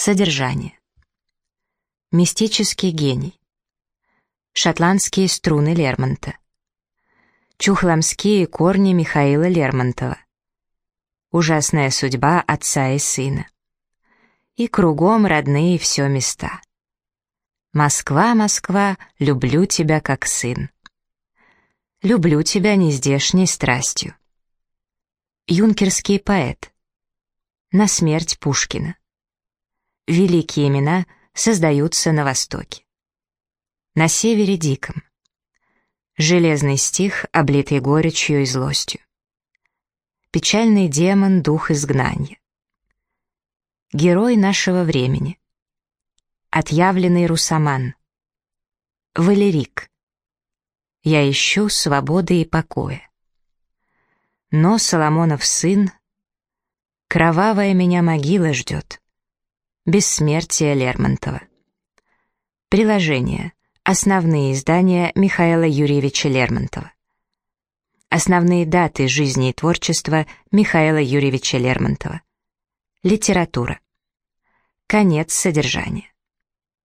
Содержание. Мистический гений. Шотландские струны Лермонта. Чухломские корни Михаила Лермонтова. Ужасная судьба отца и сына. И кругом родные все места. Москва, Москва, люблю тебя как сын. Люблю тебя нездешней страстью. Юнкерский поэт. На смерть Пушкина великие имена создаются на Востоке. На севере диком. Железный стих, облитый горечью и злостью. Печальный демон, дух изгнания. Герой нашего времени. Отъявленный русаман. Валерик. Я ищу свободы и покоя. Но Соломонов сын, кровавая меня могила ждет. Бессмертие Лермонтова. Приложение. Основные издания Михаила Юрьевича Лермонтова. Основные даты жизни и творчества Михаила Юрьевича Лермонтова. Литература. Конец содержания.